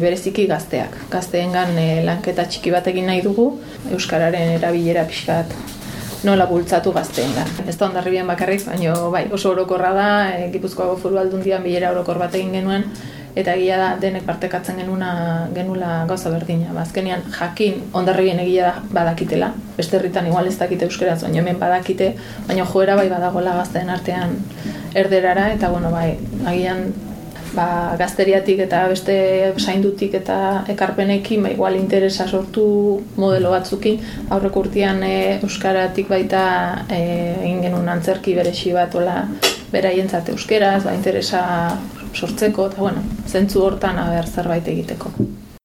bereziki gazteak. Gazteengan e, lanketa txiki bat egin nahi dugu, Euskararen erabilera pixkat nola bultzatu gazteengan. Ez da ondarribian bakarrik, baina bai, oso orokorra da, e, Gipuzkoako foru aldundian bilera orokor bat egin genuen, eta egia da denek partekatzen genuna genula gauza berdina. Ba, azkenean jakin ondarribien egia da badakitela. Beste herritan igual ez dakite euskeraz, baina hemen badakite, baina joera bai badagola gazteen artean erderara eta bueno, bai, agian ba, gazteriatik eta beste saindutik eta ekarpenekin ba, igual interesa sortu modelo batzukin aurreko urtean e, euskaratik baita e, egin genuen antzerki beresi bat ola beraientzat euskeraz, ba, interesa sortzeko, eta bueno, zentzu hortan aber zerbait egiteko.